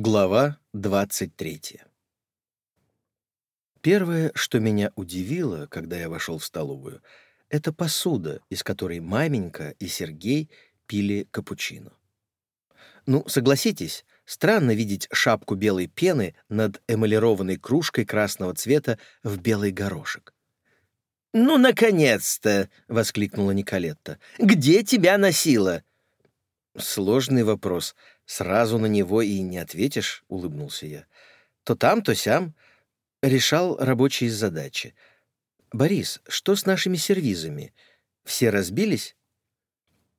Глава 23 Первое, что меня удивило, когда я вошел в столовую, это посуда, из которой маменька и Сергей пили капучино. Ну, согласитесь, странно видеть шапку белой пены над эмалированной кружкой красного цвета в белый горошек. «Ну, наконец-то!» — воскликнула Николетта. «Где тебя носило?» «Сложный вопрос. Сразу на него и не ответишь», — улыбнулся я. «То там, то сям. Решал рабочие задачи. Борис, что с нашими сервизами? Все разбились?»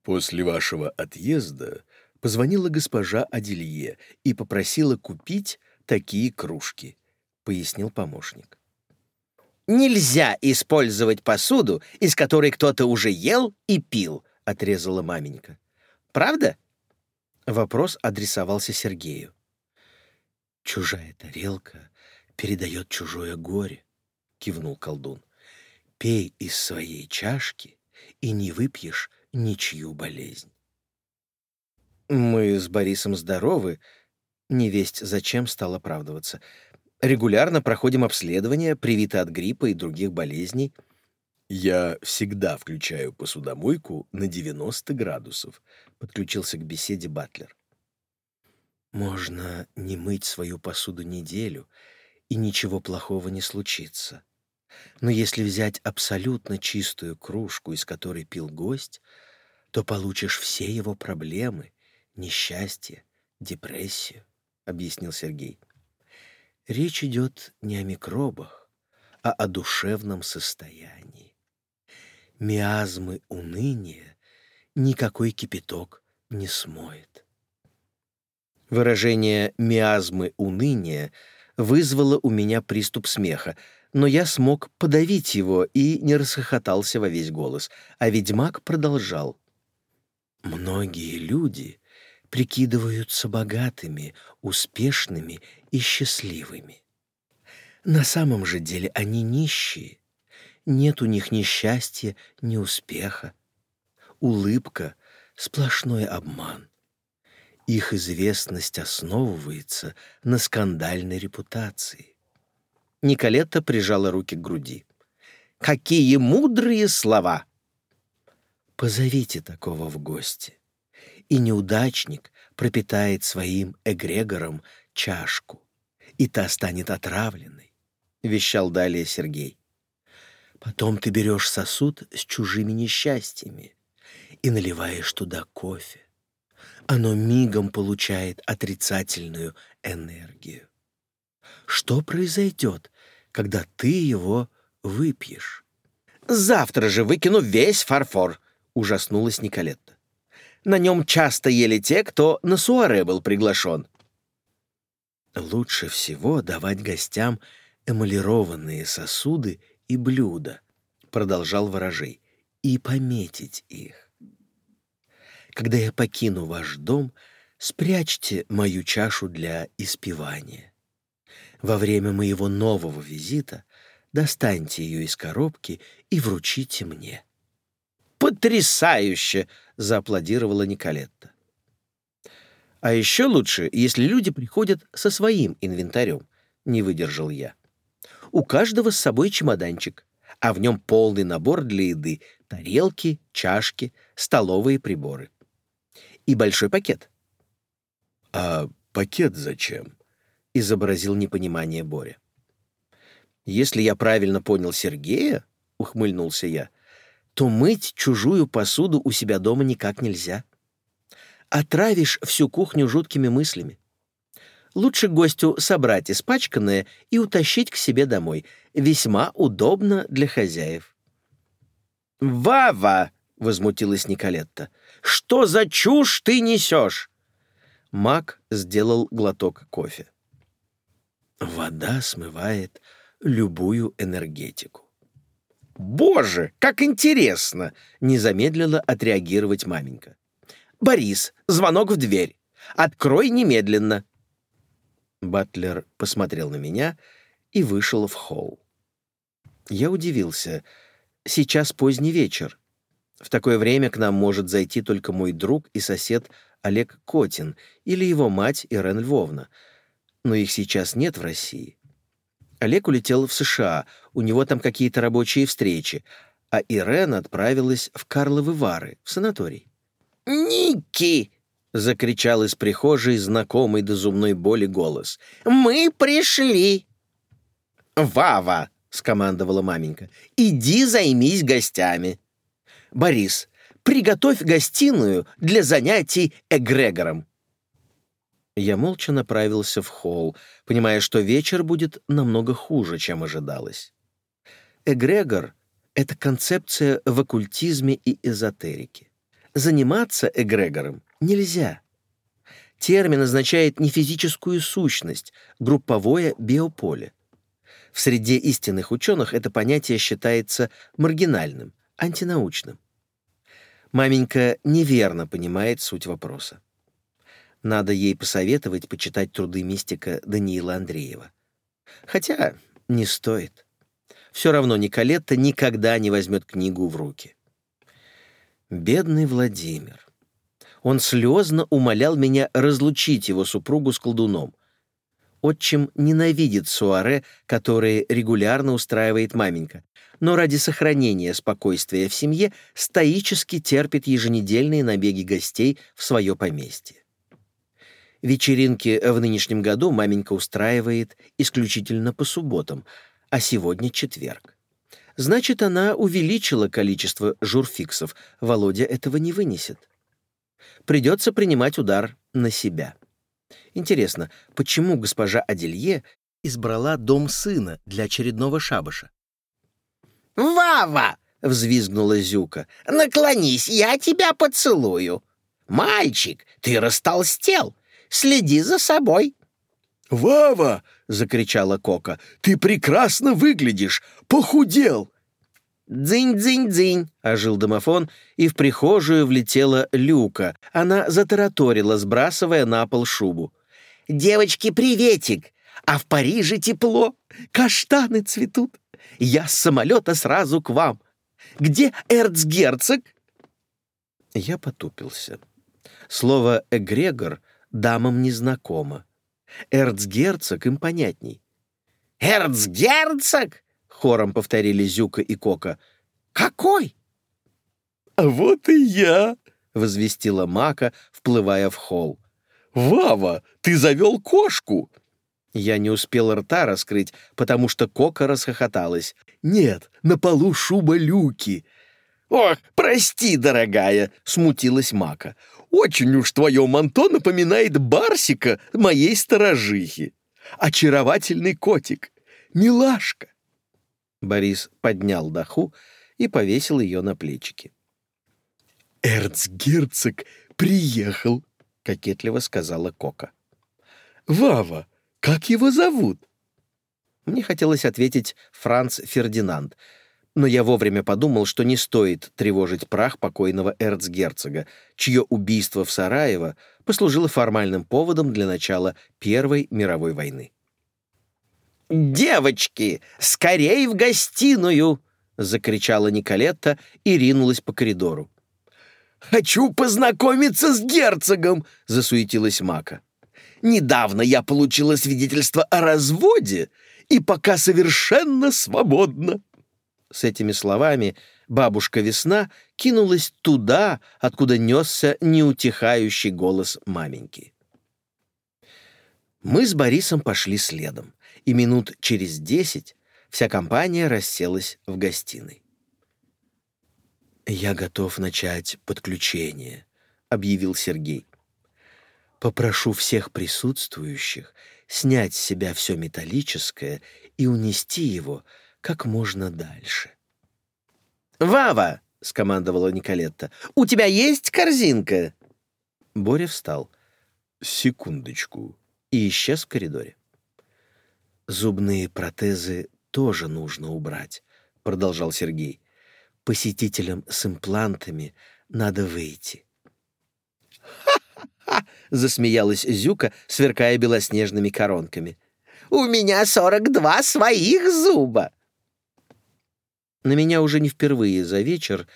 «После вашего отъезда позвонила госпожа Аделье и попросила купить такие кружки», — пояснил помощник. «Нельзя использовать посуду, из которой кто-то уже ел и пил», — отрезала маменька. «Правда?» Вопрос адресовался Сергею. «Чужая тарелка передает чужое горе», — кивнул колдун. «Пей из своей чашки и не выпьешь ничью болезнь». Мы с Борисом здоровы. Невесть зачем стал оправдываться. Регулярно проходим обследование, привиты от гриппа и других болезней. «Я всегда включаю посудомойку на 90 градусов», — подключился к беседе Батлер. «Можно не мыть свою посуду неделю, и ничего плохого не случится. Но если взять абсолютно чистую кружку, из которой пил гость, то получишь все его проблемы несчастье, депрессию, — объяснил Сергей. Речь идет не о микробах, а о душевном состоянии. Миазмы уныния никакой кипяток не смоет. Выражение «миазмы уныния» вызвало у меня приступ смеха, но я смог подавить его и не расхохотался во весь голос, а ведьмак продолжал. Многие люди прикидываются богатыми, успешными и счастливыми. На самом же деле они нищие. Нет у них ни счастья, ни успеха. Улыбка — сплошной обман. Их известность основывается на скандальной репутации. Николетта прижала руки к груди. «Какие мудрые слова!» «Позовите такого в гости и неудачник пропитает своим эгрегором чашку, и та станет отравленной, — вещал далее Сергей. Потом ты берешь сосуд с чужими несчастьями и наливаешь туда кофе. Оно мигом получает отрицательную энергию. Что произойдет, когда ты его выпьешь? «Завтра же выкину весь фарфор», — ужаснулась Николетта. На нем часто ели те, кто на суаре был приглашен. Лучше всего давать гостям эмалированные сосуды и блюда, продолжал ворожей, и пометить их. Когда я покину ваш дом, спрячьте мою чашу для испевания. Во время моего нового визита достаньте ее из коробки и вручите мне. «Потрясающе!» — зааплодировала Николетта. «А еще лучше, если люди приходят со своим инвентарем», — не выдержал я. «У каждого с собой чемоданчик, а в нем полный набор для еды — тарелки, чашки, столовые приборы. И большой пакет». «А пакет зачем?» — изобразил непонимание Боря. «Если я правильно понял Сергея», — ухмыльнулся я, то мыть чужую посуду у себя дома никак нельзя. Отравишь всю кухню жуткими мыслями. Лучше гостю собрать испачканное и утащить к себе домой. Весьма удобно для хозяев. «Вава!» — возмутилась Николетта. «Что за чушь ты несешь?» Мак сделал глоток кофе. Вода смывает любую энергетику. «Боже, как интересно!» — не замедлила отреагировать маменька. «Борис, звонок в дверь. Открой немедленно!» Батлер посмотрел на меня и вышел в холл. Я удивился. Сейчас поздний вечер. В такое время к нам может зайти только мой друг и сосед Олег Котин или его мать Ирен Львовна. Но их сейчас нет в России. Олег улетел в США, у него там какие-то рабочие встречи, а Ирен отправилась в Карловы Вары, в санаторий. «Ники!» — закричал из прихожей знакомый до зубной боли голос. «Мы пришли!» «Вава!» — скомандовала маменька. «Иди займись гостями!» «Борис, приготовь гостиную для занятий эгрегором!» Я молча направился в холл, понимая, что вечер будет намного хуже, чем ожидалось. Эгрегор — это концепция в оккультизме и эзотерике. Заниматься эгрегором нельзя. Термин означает не физическую сущность, групповое биополе. В среде истинных ученых это понятие считается маргинальным, антинаучным. Маменька неверно понимает суть вопроса. Надо ей посоветовать почитать труды мистика Даниила Андреева. Хотя не стоит. Все равно Николетта никогда не возьмет книгу в руки. Бедный Владимир. Он слезно умолял меня разлучить его супругу с колдуном. Отчим ненавидит суаре, которые регулярно устраивает маменька, но ради сохранения спокойствия в семье стоически терпит еженедельные набеги гостей в свое поместье. Вечеринки в нынешнем году маменька устраивает исключительно по субботам, а сегодня четверг. Значит, она увеличила количество журфиксов. Володя этого не вынесет. Придется принимать удар на себя. Интересно, почему госпожа Аделье избрала дом сына для очередного шабаша? «Вава!» — взвизгнула Зюка. «Наклонись, я тебя поцелую. Мальчик, ты растолстел. Следи за собой». «Вава!» — закричала Кока. «Ты прекрасно выглядишь! Похудел!» «Дзынь-дзынь-дзынь!» — ожил домофон, и в прихожую влетела Люка. Она затараторила, сбрасывая на пол шубу. «Девочки, приветик! А в Париже тепло, каштаны цветут. Я с самолета сразу к вам. Где эрцгерцог?» Я потупился. Слово «эгрегор» дамам незнакомо. Эрцгерцог им понятней. «Эрцгерцог?» — хором повторили Зюка и Кока. «Какой?» «А вот и я!» — возвестила Мака, вплывая в холл. «Вава, ты завел кошку!» Я не успел рта раскрыть, потому что Кока расхохоталась. «Нет, на полу шуба люки!» «Ох, прости, дорогая!» — смутилась Мака. Очень уж твое манто напоминает Барсика моей сторожихи. Очаровательный котик. Милашка. Борис поднял даху и повесил ее на плечики. «Эрцгерцог приехал», — кокетливо сказала Кока. «Вава, как его зовут?» Мне хотелось ответить Франц Фердинанд — но я вовремя подумал, что не стоит тревожить прах покойного эрцгерцога, чье убийство в Сараево послужило формальным поводом для начала Первой мировой войны. «Девочки, скорей в гостиную!» — закричала Николетта и ринулась по коридору. «Хочу познакомиться с герцогом!» — засуетилась Мака. «Недавно я получила свидетельство о разводе и пока совершенно свободна». С этими словами бабушка Весна кинулась туда, откуда несся неутихающий голос маменьки. Мы с Борисом пошли следом, и минут через десять вся компания расселась в гостиной. «Я готов начать подключение», — объявил Сергей. «Попрошу всех присутствующих снять с себя все металлическое и унести его как можно дальше. «Вава!» — скомандовала Николетта. «У тебя есть корзинка?» Боря встал. «Секундочку». И исчез в коридоре. «Зубные протезы тоже нужно убрать», — продолжал Сергей. «Посетителям с имплантами надо выйти». «Ха-ха-ха!» — засмеялась Зюка, сверкая белоснежными коронками. «У меня сорок два своих зуба!» На меня уже не впервые за вечер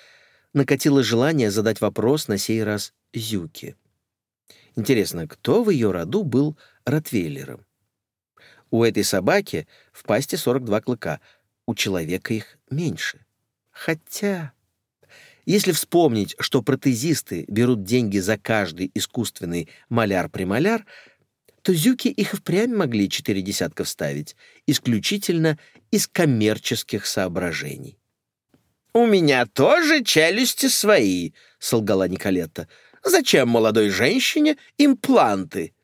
накатило желание задать вопрос на сей раз Зюке. Интересно, кто в ее роду был ротвейлером? У этой собаки в пасти 42 клыка, у человека их меньше. Хотя, если вспомнить, что протезисты берут деньги за каждый искусственный маляр-премаляр, то зюки их впрямь могли четыре десятка вставить, исключительно из коммерческих соображений. «У меня тоже челюсти свои», — солгала Николетта. «Зачем молодой женщине импланты?»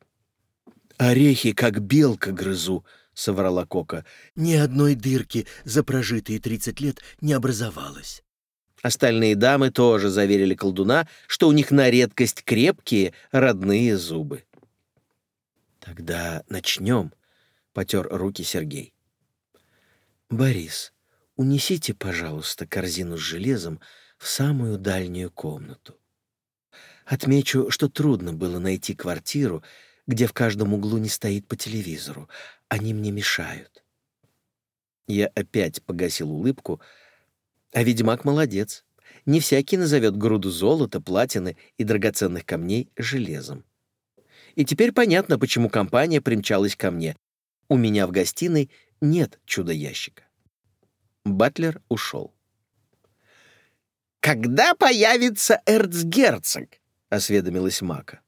«Орехи, как белка, грызу», — соврала Кока. «Ни одной дырки за прожитые тридцать лет не образовалось». Остальные дамы тоже заверили колдуна, что у них на редкость крепкие родные зубы. «Тогда начнем», — потер руки Сергей. «Борис, унесите, пожалуйста, корзину с железом в самую дальнюю комнату. Отмечу, что трудно было найти квартиру, где в каждом углу не стоит по телевизору. Они мне мешают». Я опять погасил улыбку, а ведьмак молодец. Не всякий назовет груду золота, платины и драгоценных камней железом. И теперь понятно, почему компания примчалась ко мне. У меня в гостиной нет чудо-ящика. Батлер ушел. «Когда появится эрцгерцог?» — осведомилась Мака.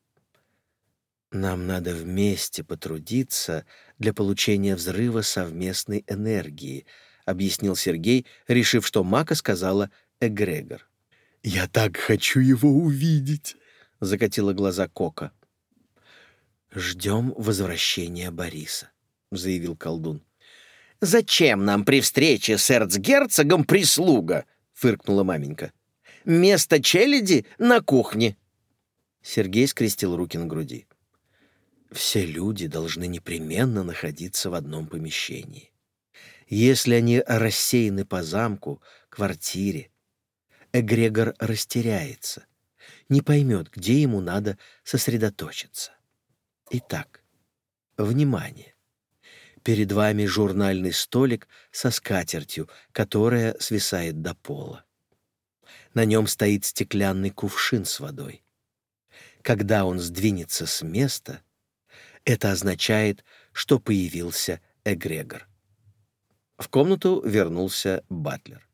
«Нам надо вместе потрудиться для получения взрыва совместной энергии», — объяснил Сергей, решив, что Мака сказала «эгрегор». «Я так хочу его увидеть!» — закатила глаза Кока. «Ждем возвращения Бориса», — заявил колдун. «Зачем нам при встрече с эрцгерцогом прислуга?» — фыркнула маменька. «Место челяди на кухне». Сергей скрестил руки на груди. «Все люди должны непременно находиться в одном помещении. Если они рассеяны по замку, квартире, эгрегор растеряется, не поймет, где ему надо сосредоточиться. Итак, внимание! Перед вами журнальный столик со скатертью, которая свисает до пола. На нем стоит стеклянный кувшин с водой. Когда он сдвинется с места, это означает, что появился эгрегор. В комнату вернулся Батлер.